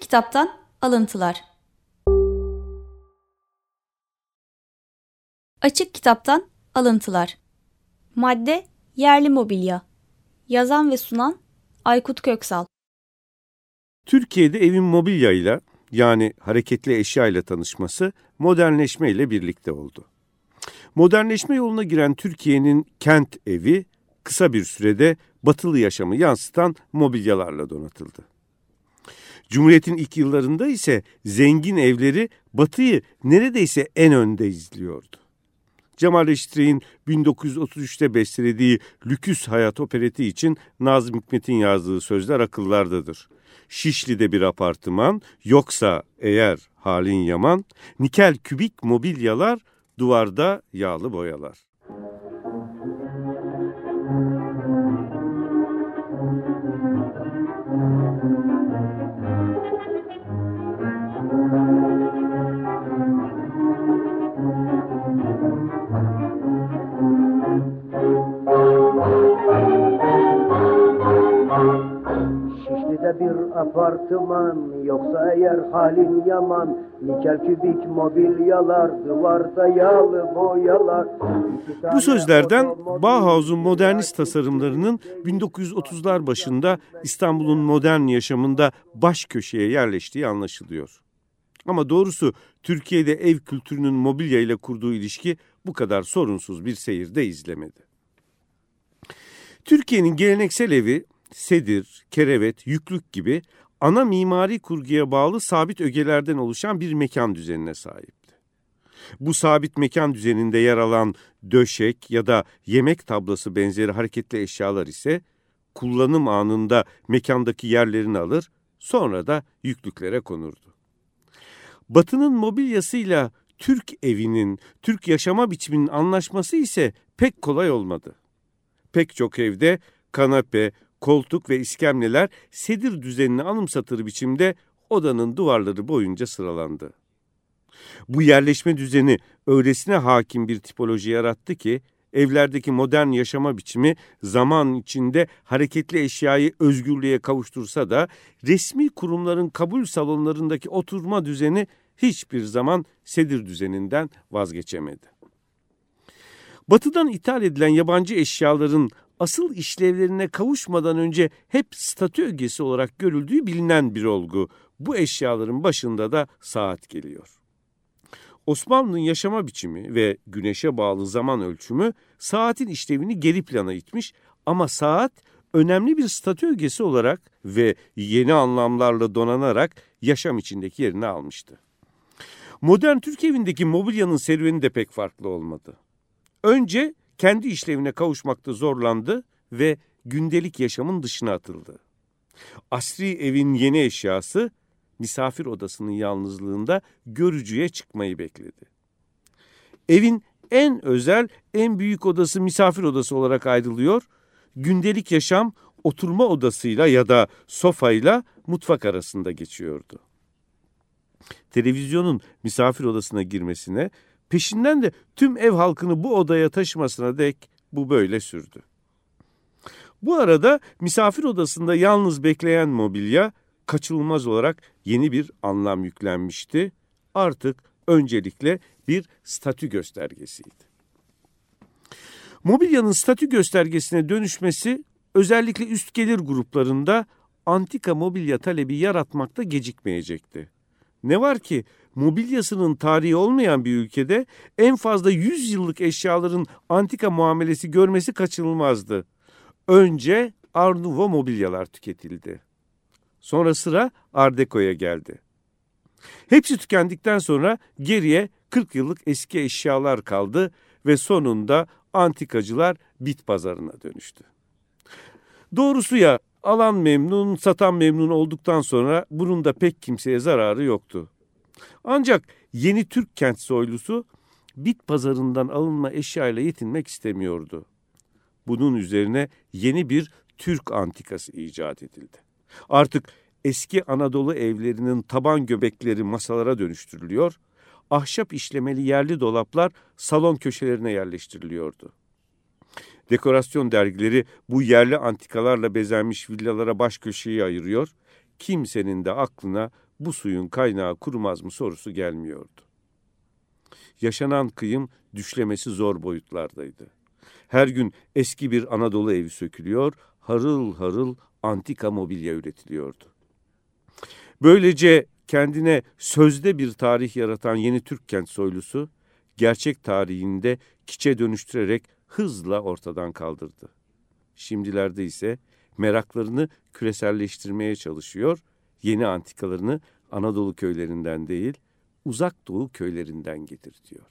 Kitaptan Alıntılar Açık Kitaptan Alıntılar Madde Yerli Mobilya Yazan ve sunan Aykut Köksal Türkiye'de evin mobilyayla yani hareketli eşya ile tanışması modernleşme ile birlikte oldu. Modernleşme yoluna giren Türkiye'nin kent evi kısa bir sürede batılı yaşamı yansıtan mobilyalarla donatıldı. Cumhuriyet'in ilk yıllarında ise zengin evleri batıyı neredeyse en önde izliyordu. Cemal Reşitre'in 1933'te bestelediği Lüküs Hayat opereti için Nazım Hikmet'in yazdığı sözler akıllardadır. Şişli'de bir apartman, yoksa eğer halin yaman, nikel kübik mobilyalar, duvarda yağlı boyalar. Şişli'de bir apartman yoksa eğer halin yaman Nikel kübik mobilyalar duvarda yağlı boyalar Bu sözlerden Bauhaus'un modernist tasarımlarının 1930'lar başında İstanbul'un modern yaşamında baş köşeye yerleştiği anlaşılıyor. Ama doğrusu Türkiye'de ev kültürünün mobilya ile kurduğu ilişki bu kadar sorunsuz bir seyirde izlemedi. Türkiye'nin geleneksel evi sedir, kerevet, yüklük gibi ana mimari kurguya bağlı sabit ögelerden oluşan bir mekan düzenine sahipti. Bu sabit mekan düzeninde yer alan döşek ya da yemek tablası benzeri hareketli eşyalar ise kullanım anında mekandaki yerlerini alır, sonra da yüklüklere konurdu. Batı'nın mobilyasıyla Türk evinin, Türk yaşama biçiminin anlaşması ise pek kolay olmadı. Pek çok evde kanape, koltuk ve iskemleler sedir düzenini anımsatır biçimde odanın duvarları boyunca sıralandı. Bu yerleşme düzeni öylesine hakim bir tipoloji yarattı ki evlerdeki modern yaşama biçimi zaman içinde hareketli eşyayı özgürlüğe kavuştursa da resmi kurumların kabul salonlarındaki oturma düzeni hiçbir zaman sedir düzeninden vazgeçemedi. Batıdan ithal edilen yabancı eşyaların asıl işlevlerine kavuşmadan önce hep statü ögesi olarak görüldüğü bilinen bir olgu. Bu eşyaların başında da saat geliyor. Osmanlı'nın yaşama biçimi ve güneşe bağlı zaman ölçümü saatin işlevini geri plana itmiş ama saat önemli bir statü ögesi olarak ve yeni anlamlarla donanarak yaşam içindeki yerini almıştı. Modern Türk evindeki mobilyanın serüveni de pek farklı olmadı. Önce kendi işlevine kavuşmakta zorlandı ve gündelik yaşamın dışına atıldı. Asri evin yeni eşyası misafir odasının yalnızlığında görücüye çıkmayı bekledi. Evin en özel, en büyük odası misafir odası olarak ayrılıyor. Gündelik yaşam oturma odasıyla ya da sofayla mutfak arasında geçiyordu. Televizyonun misafir odasına girmesine Peşinden de tüm ev halkını bu odaya taşımasına dek bu böyle sürdü. Bu arada misafir odasında yalnız bekleyen mobilya kaçınılmaz olarak yeni bir anlam yüklenmişti. Artık öncelikle bir statü göstergesiydi. Mobilyanın statü göstergesine dönüşmesi özellikle üst gelir gruplarında antika mobilya talebi yaratmakta gecikmeyecekti. Ne var ki mobilyasının tarihi olmayan bir ülkede en fazla 100 yıllık eşyaların antika muamelesi görmesi kaçınılmazdı. Önce Art mobilyalar tüketildi. Sonra sıra Art geldi. Hepsi tükendikten sonra geriye 40 yıllık eski eşyalar kaldı ve sonunda antikacılar bit pazarına dönüştü. Doğrusu ya alan memnun, satan memnun olduktan sonra bunun da pek kimseye zararı yoktu. Ancak yeni Türk kent soylusu bit pazarından alınma eşyayla yetinmek istemiyordu. Bunun üzerine yeni bir Türk antikası icat edildi. Artık eski Anadolu evlerinin taban göbekleri masalara dönüştürülüyor, ahşap işlemeli yerli dolaplar salon köşelerine yerleştiriliyordu. Dekorasyon dergileri bu yerli antikalarla bezenmiş villalara baş köşeyi ayırıyor, kimsenin de aklına bu suyun kaynağı kurumaz mı sorusu gelmiyordu. Yaşanan kıyım düşlemesi zor boyutlardaydı. Her gün eski bir Anadolu evi sökülüyor, harıl harıl antika mobilya üretiliyordu. Böylece kendine sözde bir tarih yaratan yeni Türk kent soylusu, gerçek tarihinde kiçe dönüştürerek hızla ortadan kaldırdı. Şimdilerde ise meraklarını küreselleştirmeye çalışıyor, yeni antikalarını Anadolu köylerinden değil, uzak doğu köylerinden getirtiyor.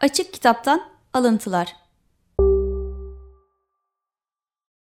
Açık Kitaptan Alıntılar